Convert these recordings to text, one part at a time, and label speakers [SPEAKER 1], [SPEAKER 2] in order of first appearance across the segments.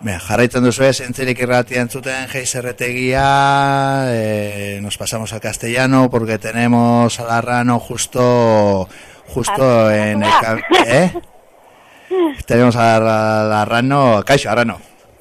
[SPEAKER 1] Be, jarraitzen duzu ez, entzerik irratia entzuten, geizerretegia, eh, nos pasamos al castellano porque tenemos a la Rano justo, justo en el... ¿Eh? tenemos a la, la Rano, Caixo, Arrano.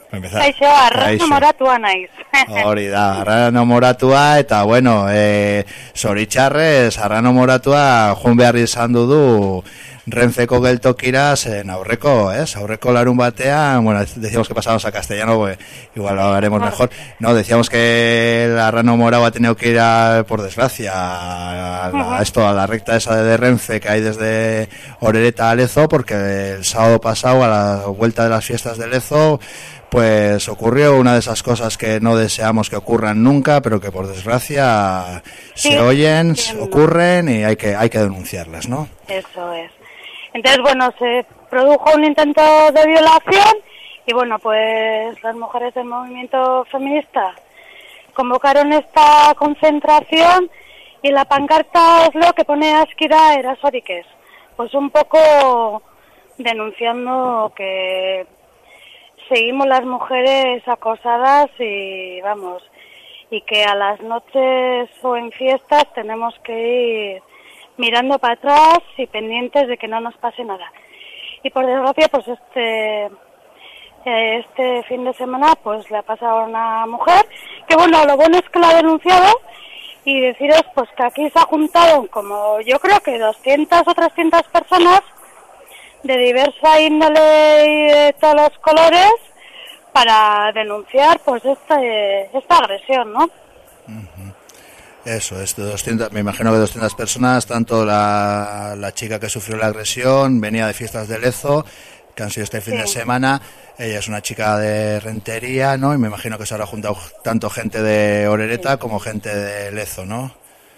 [SPEAKER 2] Kaixo, arrano moratua naiz.
[SPEAKER 1] Hori da, arrano moratua, eta bueno, e, zoritxarrez, arrano moratua, jun behar izan dudu, Renfeko geltokira zen aurreko, ¿eh? Aurreko larun batean, bueno, decíamos que pasamos a castellano, pues, igual lo haremos mejor. No, decíamos que la Rano Morado ha tenido que ir a, por desgracia a, la, a esto a la recta esa de Renfe que hay desde Orereta a Lezo porque el sábado pasado a la vuelta de las fiestas de Lezo pues ocurrió una de esas cosas que no deseamos que ocurran nunca, pero que por desgracia
[SPEAKER 2] Sí,
[SPEAKER 1] se oyen,
[SPEAKER 2] entiendo.
[SPEAKER 1] ocurren y hay que hay que denunciarlas, ¿no?
[SPEAKER 2] Eso es. Entonces, bueno, se produjo un intento de violación y, bueno, pues las mujeres del movimiento feminista convocaron esta concentración y la pancarta es lo que pone Askira Erasoriques. Pues un poco denunciando que seguimos las mujeres acosadas y, vamos, y que a las noches o en fiestas tenemos que ir mirando para atrás y pendientes de que no nos pase nada. Y por desgracia, pues este eh, este fin de semana pues le ha pasado a una mujer que bueno, lo bueno es que la ha denunciado y deciros pues que aquí se ha juntado como yo creo que 200 o 300 personas de diversa índole y de todos los colores para denunciar pues este, esta agresión, ¿no?
[SPEAKER 1] Eso es, de 200, me imagino que 200 personas, tanto la, la chica que sufrió la agresión, venía de fiestas de Lezo, que han sido este fin de semana, ella es una chica de Rentería, ¿no? Y me imagino que se habrá juntado tanto gente de Orereta como gente de Lezo, ¿no?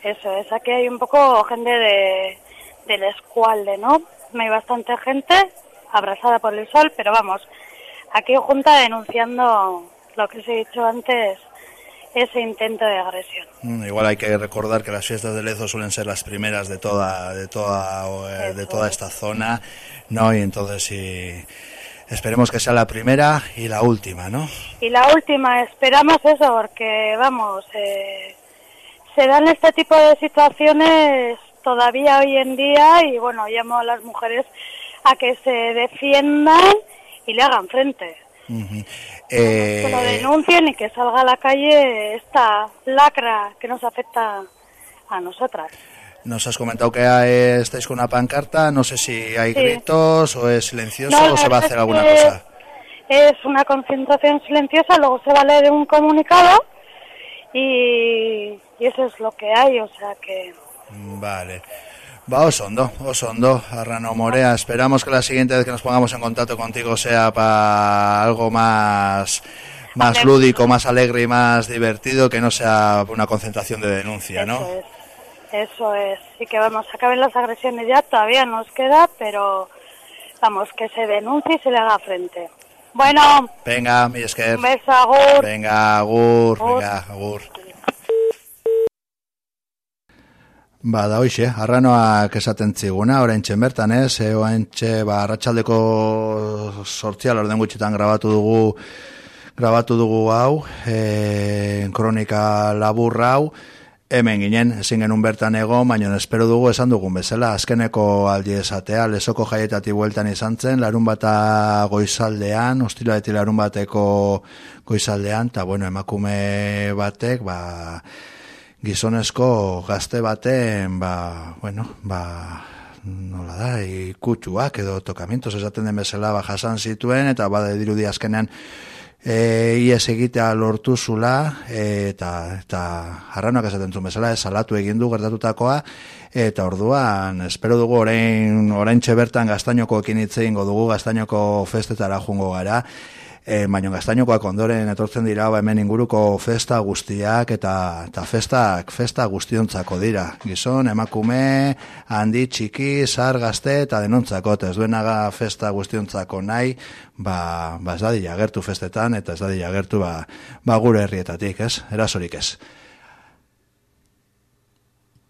[SPEAKER 2] Eso es, aquí hay un poco gente de, del escualde, ¿no? No hay bastante gente abrazada por el sol, pero vamos, aquí junta denunciando lo que os he dicho antes, ese intento de agresión.
[SPEAKER 1] Mm, Igual hay que recordar que las fiestas de Lezo suelen ser las primeras de toda, de toda, eh, de toda
[SPEAKER 2] es.
[SPEAKER 1] esta zona, ¿no? Y entonces sí, esperemos que sea la primera y la última, ¿no?
[SPEAKER 2] Y la última, esperamos eso, porque vamos, eh, se dan este tipo de situaciones todavía hoy en día y bueno, llamo a las mujeres a que se defiendan y le hagan frente.
[SPEAKER 1] Ujú.
[SPEAKER 2] que lo
[SPEAKER 1] Eh,
[SPEAKER 2] denuncien y que salga a la calle esta lacra que nos afecta a nosotras.
[SPEAKER 1] Nos has comentado que eh, estáis con una pancarta, no sé si hay
[SPEAKER 2] Sí.
[SPEAKER 1] gritos o es silencioso
[SPEAKER 2] No,
[SPEAKER 1] o se va a hacer alguna cosa.
[SPEAKER 2] Es una concentración silenciosa, luego se va a leer un comunicado y, y eso es lo que hay, o sea que
[SPEAKER 1] Vale. Va Osondo, Osondo, Arrano Morea. Esperamos que la siguiente vez que nos pongamos en contacto contigo sea para algo más más
[SPEAKER 2] Alegre.
[SPEAKER 1] lúdico, más alegre y más divertido, que no sea una concentración de denuncia, ¿no?
[SPEAKER 2] eso es. Eso es. Y que vamos, acaben las agresiones ya, todavía nos queda, pero vamos, que se denuncie y se le haga frente. Bueno,
[SPEAKER 1] Venga, mi esker.
[SPEAKER 2] un beso, agur.
[SPEAKER 1] Venga, agur,
[SPEAKER 2] Agur.
[SPEAKER 1] venga, agur. Ba, da hoxe, arranoak esaten ziguna, oraintxe bertan ez, e, oraintxe, ba, arratsaldeko sortzia, lorden gutxitan grabatu dugu, grabatu dugu hau, e, kronika labur hau, hemen ginen, ezin genuen bertan egon, baina espero dugu esan dugun bezala, azkeneko aldi esatea, lesoko jaietati bueltan izan zen, larun bata goizaldean, ostilaletik larun bateko goizaldean, eta bueno, emakume batek, ba, gizonezko gazte baten, ba, bueno, ba, nola da, ikutsuak edo tokamientos esaten den bezala ba, jasan zituen, eta bada dirudi azkenean e, ies egitea lortu zula, e, eta, eta harranoak esaten zuen bezala, ez salatu egin du gertatutakoa, eta orduan, espero dugu orain, orain bertan gaztainokoekin hitz egingo dugu, gaztainoko festetara jungo gara, E, baina gaztainokoak ondoren etortzen dira ba, hemen inguruko festa guztiak eta, eta festak, festa guztiontzako dira. Gizon, emakume, handi, txiki, zar, gazte eta denontzako. Eta ez duenaga festa guztiontzako nahi, ba, ba ez dadila gertu festetan eta ez dadila gertu ba, ba gure herrietatik, ez? Erasorik ez.